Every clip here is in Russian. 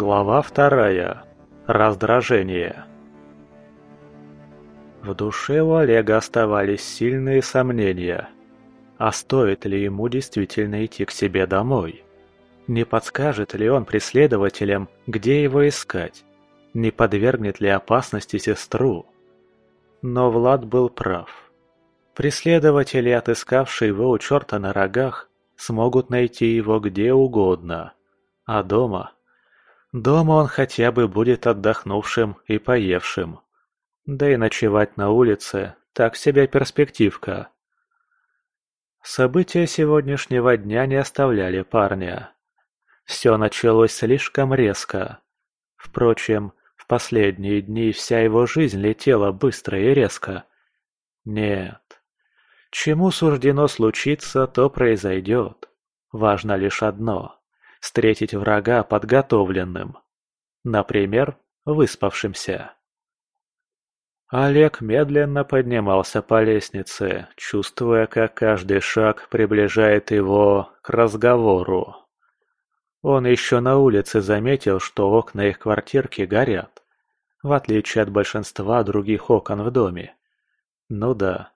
Глава вторая. Раздражение. В душе у Олега оставались сильные сомнения. А стоит ли ему действительно идти к себе домой? Не подскажет ли он преследователям, где его искать? Не подвергнет ли опасности сестру? Но Влад был прав. Преследователи, отыскавшие его у черта на рогах, смогут найти его где угодно. А дома Дома он хотя бы будет отдохнувшим и поевшим. Да и ночевать на улице – так себе перспективка. События сегодняшнего дня не оставляли парня. Все началось слишком резко. Впрочем, в последние дни вся его жизнь летела быстро и резко. Нет. Чему суждено случиться, то произойдет. Важно лишь одно встретить врага подготовленным. Например, выспавшимся. Олег медленно поднимался по лестнице, чувствуя, как каждый шаг приближает его к разговору. Он еще на улице заметил, что окна их квартирки горят, в отличие от большинства других окон в доме. Ну да,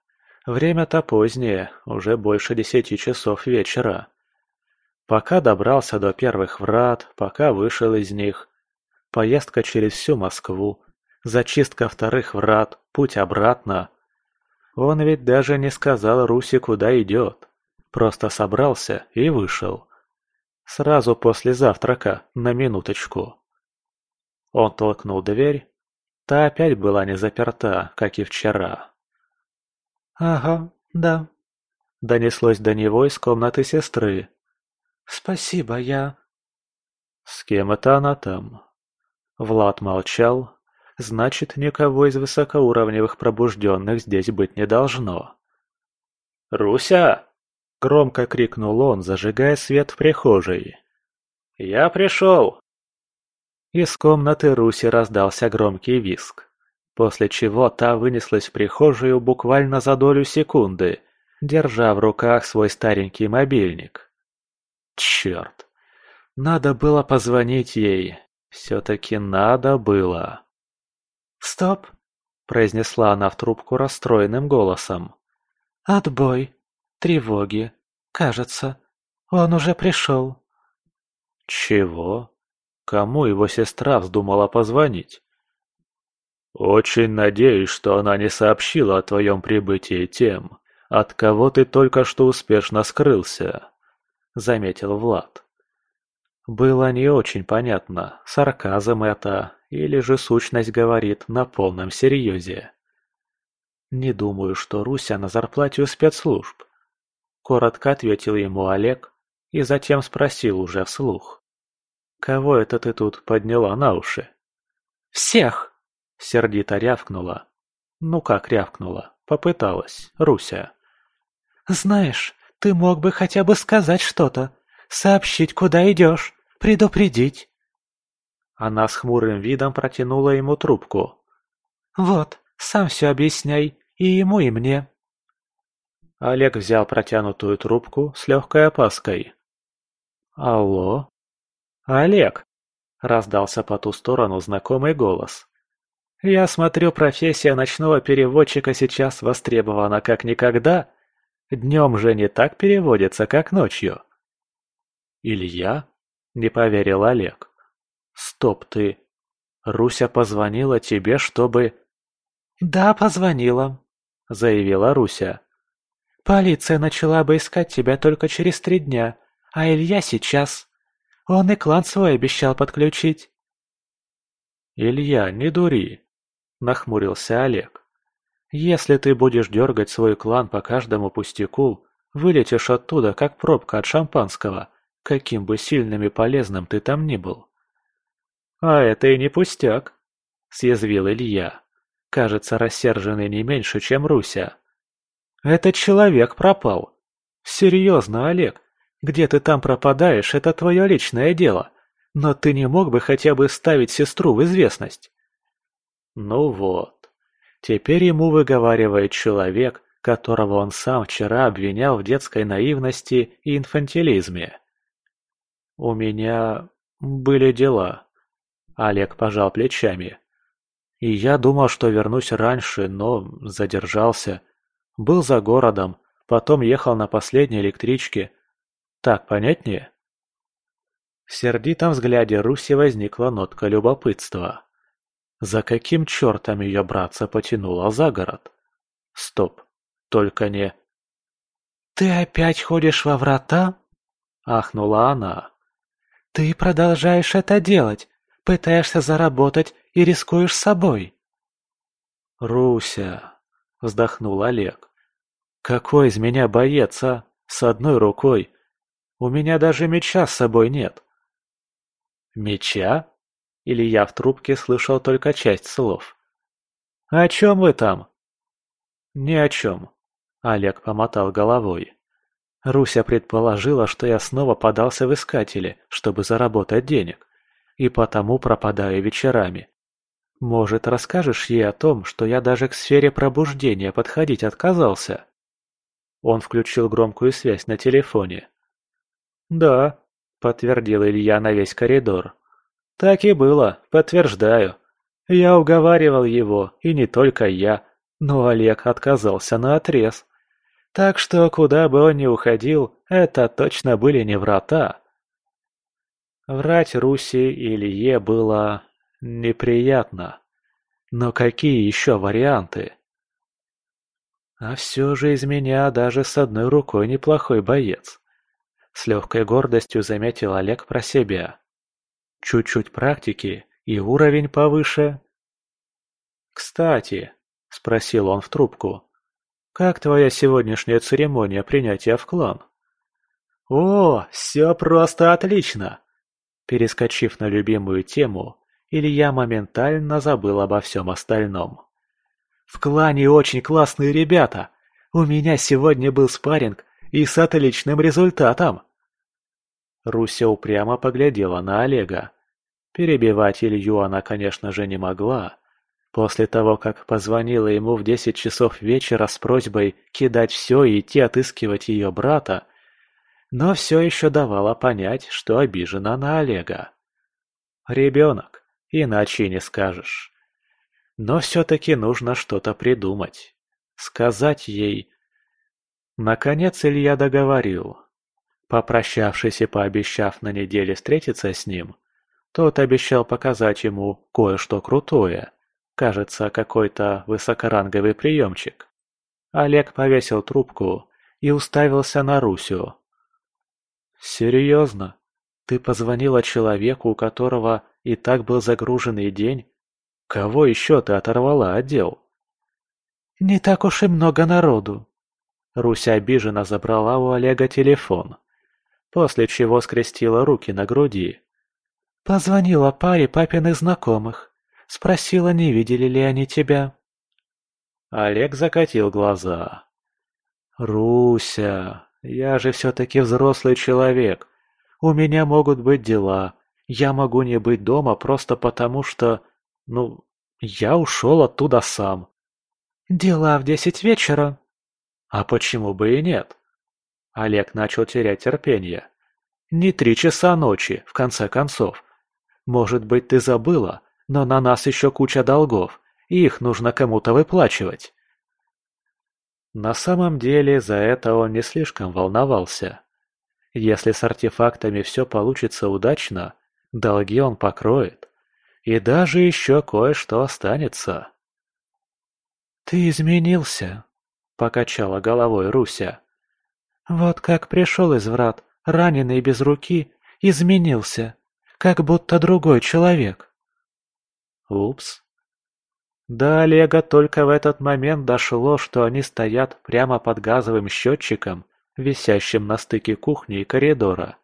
время-то позднее, уже больше десяти часов вечера. Пока добрался до первых врат, пока вышел из них. Поездка через всю Москву, зачистка вторых врат, путь обратно. Он ведь даже не сказал Руси, куда идет. Просто собрался и вышел. Сразу после завтрака, на минуточку. Он толкнул дверь. Та опять была не заперта, как и вчера. «Ага, да», — донеслось до него из комнаты сестры. «Спасибо, я...» «С кем это она там?» Влад молчал. Значит, никого из высокоуровневых пробужденных здесь быть не должно. «Руся!» — громко крикнул он, зажигая свет в прихожей. «Я пришел!» Из комнаты Руси раздался громкий виск, после чего та вынеслась в прихожую буквально за долю секунды, держа в руках свой старенький мобильник. Черт. Надо было позвонить ей. Все-таки надо было. «Стоп!» – произнесла она в трубку расстроенным голосом. «Отбой. Тревоги. Кажется. Он уже пришел». «Чего? Кому его сестра вздумала позвонить?» «Очень надеюсь, что она не сообщила о твоем прибытии тем, от кого ты только что успешно скрылся». — заметил Влад. Было не очень понятно, сарказм это или же сущность говорит на полном серьезе. «Не думаю, что Руся на зарплате у спецслужб», — коротко ответил ему Олег и затем спросил уже вслух. «Кого это ты тут подняла на уши?» «Всех!» — сердито рявкнула. Ну как рявкнула, попыталась, Руся. «Знаешь, ты мог бы хотя бы сказать что-то, сообщить, куда идешь, предупредить. Она с хмурым видом протянула ему трубку. «Вот, сам все объясняй, и ему, и мне». Олег взял протянутую трубку с легкой опаской. «Алло?» «Олег!» – раздался по ту сторону знакомый голос. «Я смотрю, профессия ночного переводчика сейчас востребована как никогда, Днем же не так переводится, как ночью. Илья? Не поверил Олег. Стоп ты. Руся позвонила тебе, чтобы... Да, позвонила, заявила Руся. Полиция начала бы искать тебя только через три дня, а Илья сейчас. Он и клан свой обещал подключить. Илья, не дури, нахмурился Олег. Если ты будешь дергать свой клан по каждому пустяку, вылетишь оттуда, как пробка от шампанского, каким бы сильным и полезным ты там ни был. А это и не пустяк, съязвил Илья, кажется, рассерженный не меньше, чем Руся. Этот человек пропал. Серьезно, Олег, где ты там пропадаешь, это твое личное дело. Но ты не мог бы хотя бы ставить сестру в известность? Ну вот. Теперь ему выговаривает человек, которого он сам вчера обвинял в детской наивности и инфантилизме. «У меня были дела», Олег пожал плечами. И я думал, что вернусь раньше, но задержался. Был за городом, потом ехал на последней электричке. Так понятнее? В сердитом взгляде Руси возникла нотка любопытства. За каким чертом ее братца потянуло за город? Стоп, только не... «Ты опять ходишь во врата?» — ахнула она. «Ты продолжаешь это делать, пытаешься заработать и рискуешь собой». «Руся!» — вздохнул Олег. «Какой из меня боец, а? С одной рукой. У меня даже меча с собой нет». «Меча?» Или я в трубке слышал только часть слов. «О чем вы там?» «Ни о чем», — Олег помотал головой. Руся предположила, что я снова подался в искатели, чтобы заработать денег, и потому пропадаю вечерами. Может, расскажешь ей о том, что я даже к сфере пробуждения подходить отказался?» Он включил громкую связь на телефоне. «Да», — подтвердил Илья на весь коридор. «Так и было, подтверждаю. Я уговаривал его, и не только я, но Олег отказался на отрез. Так что, куда бы он ни уходил, это точно были не врата. Врать Руси и Илье было неприятно. Но какие еще варианты? А все же из меня даже с одной рукой неплохой боец. С легкой гордостью заметил Олег про себя. Чуть-чуть практики и уровень повыше. «Кстати», — спросил он в трубку, — «как твоя сегодняшняя церемония принятия в клан?» «О, все просто отлично!» Перескочив на любимую тему, Илья моментально забыл обо всем остальном. «В клане очень классные ребята. У меня сегодня был спарринг и с отличным результатом!» Руся упрямо поглядела на Олега. Перебивать Илью она, конечно же, не могла. После того, как позвонила ему в десять часов вечера с просьбой кидать все и идти отыскивать ее брата, но все еще давала понять, что обижена на Олега. Ребенок, иначе не скажешь. Но все-таки нужно что-то придумать. Сказать ей... Наконец Илья договорил. Попрощавшись и пообещав на неделе встретиться с ним, тот обещал показать ему кое-что крутое. Кажется, какой-то высокоранговый приемчик. Олег повесил трубку и уставился на Русю. «Серьезно? Ты позвонила человеку, у которого и так был загруженный день? Кого еще ты оторвала отдел?» «Не так уж и много народу». Руся обиженно забрала у Олега телефон после чего скрестила руки на груди. «Позвонила паре папиных знакомых. Спросила, не видели ли они тебя». Олег закатил глаза. «Руся, я же все-таки взрослый человек. У меня могут быть дела. Я могу не быть дома просто потому, что... Ну, я ушел оттуда сам». «Дела в десять вечера». «А почему бы и нет?» Олег начал терять терпение. «Не три часа ночи, в конце концов. Может быть, ты забыла, но на нас еще куча долгов, и их нужно кому-то выплачивать». На самом деле, за это он не слишком волновался. Если с артефактами все получится удачно, долги он покроет. И даже еще кое-что останется. «Ты изменился», — покачала головой Руся. Вот как пришел из врат, раненый без руки, изменился, как будто другой человек. Упс. До Олега только в этот момент дошло, что они стоят прямо под газовым счетчиком, висящим на стыке кухни и коридора.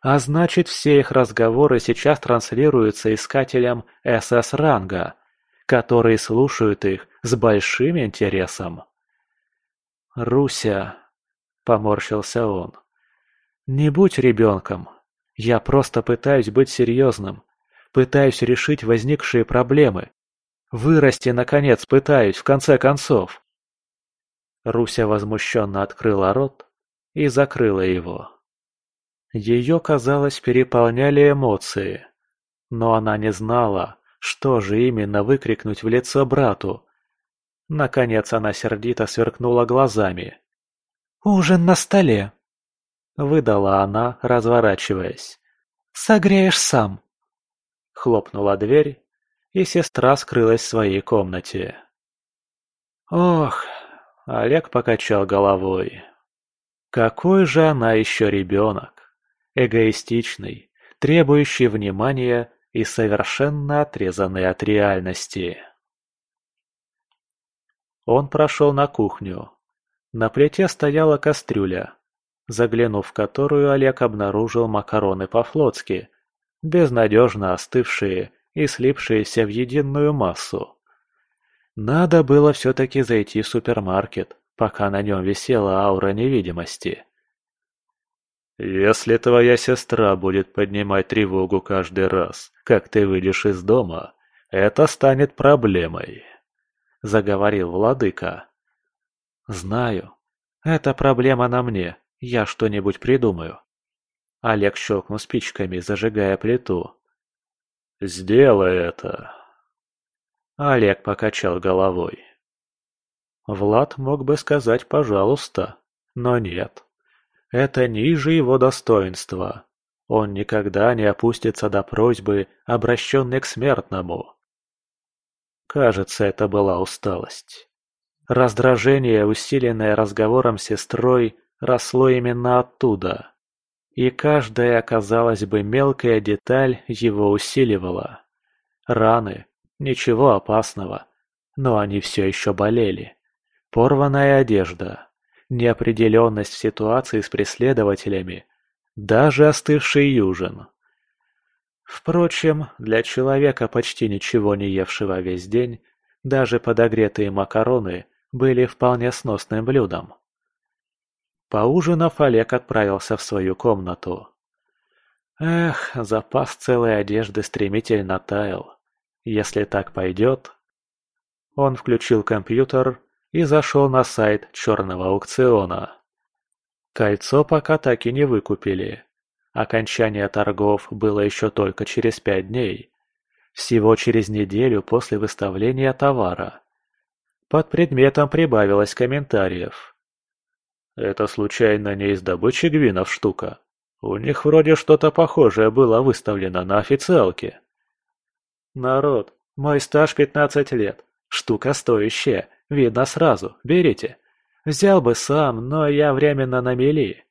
А значит, все их разговоры сейчас транслируются искателям СС-ранга, которые слушают их с большим интересом. «Руся», – поморщился он. «Не будь ребенком. Я просто пытаюсь быть серьезным. Пытаюсь решить возникшие проблемы. Вырасти, наконец, пытаюсь, в конце концов». Руся возмущенно открыла рот и закрыла его. Ее, казалось, переполняли эмоции. Но она не знала, что же именно выкрикнуть в лицо брату. Наконец она сердито сверкнула глазами. «Ужин на столе!» Выдала она, разворачиваясь. «Согреешь сам!» Хлопнула дверь, и сестра скрылась в своей комнате. Ох, Олег покачал головой. Какой же она еще ребенок, эгоистичный, требующий внимания и совершенно отрезанный от реальности. Он прошел на кухню. На плите стояла кастрюля, заглянув в которую Олег обнаружил макароны по-флотски, безнадежно остывшие и слипшиеся в единую массу. Надо было все-таки зайти в супермаркет, пока на нем висела аура невидимости. «Если твоя сестра будет поднимать тревогу каждый раз, как ты выйдешь из дома, это станет проблемой», — заговорил владыка. «Знаю. Это проблема на мне. Я что-нибудь придумаю». Олег щелкнул спичками, зажигая плиту. «Сделай это», Олег покачал головой. Влад мог бы сказать «пожалуйста», но нет. Это ниже его достоинства. Он никогда не опустится до просьбы, обращенной к смертному. Кажется, это была усталость. Раздражение, усиленное разговором с сестрой, росло именно оттуда. И каждая, казалось бы, мелкая деталь его усиливала. Раны, Ничего опасного, но они все еще болели. Порванная одежда, неопределенность в ситуации с преследователями, даже остывший южин. Впрочем, для человека, почти ничего не евшего весь день, даже подогретые макароны были вполне сносным блюдом. Поужинав, Олег отправился в свою комнату. Эх, запас целой одежды стремительно таял. Если так пойдет... Он включил компьютер и зашел на сайт черного аукциона. Кольцо пока так и не выкупили. Окончание торгов было еще только через пять дней. Всего через неделю после выставления товара. Под предметом прибавилось комментариев. «Это случайно не из добычи гвинов штука? У них вроде что-то похожее было выставлено на официалке». «Народ, мой стаж пятнадцать лет. Штука стоящая, видно сразу, берите. Взял бы сам, но я временно на мели».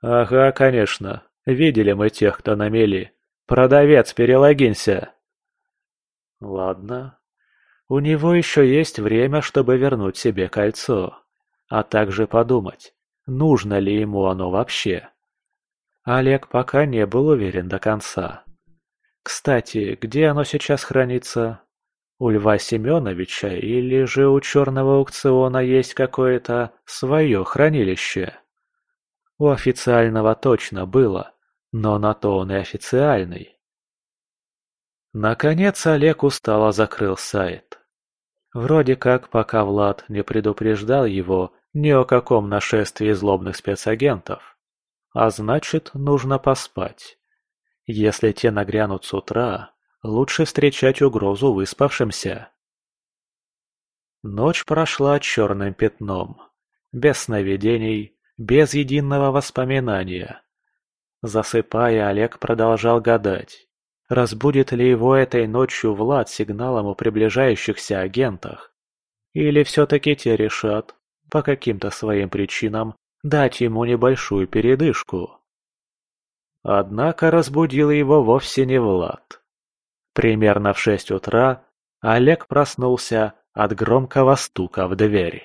«Ага, конечно. Видели мы тех, кто на мели. Продавец, перелогинься». «Ладно. У него еще есть время, чтобы вернуть себе кольцо, а также подумать, нужно ли ему оно вообще». Олег пока не был уверен до конца. Кстати, где оно сейчас хранится? У Льва Семеновича или же у черного аукциона есть какое-то свое хранилище? У официального точно было, но на то он и официальный. Наконец Олег устало закрыл сайт. Вроде как, пока Влад не предупреждал его ни о каком нашествии злобных спецагентов. А значит, нужно поспать. Если те нагрянут с утра, лучше встречать угрозу выспавшимся. Ночь прошла черным пятном, без сновидений, без единого воспоминания. Засыпая, Олег продолжал гадать, разбудит ли его этой ночью Влад сигналом о приближающихся агентах. Или все-таки те решат, по каким-то своим причинам, дать ему небольшую передышку. Однако разбудил его вовсе не Влад. Примерно в шесть утра Олег проснулся от громкого стука в дверь.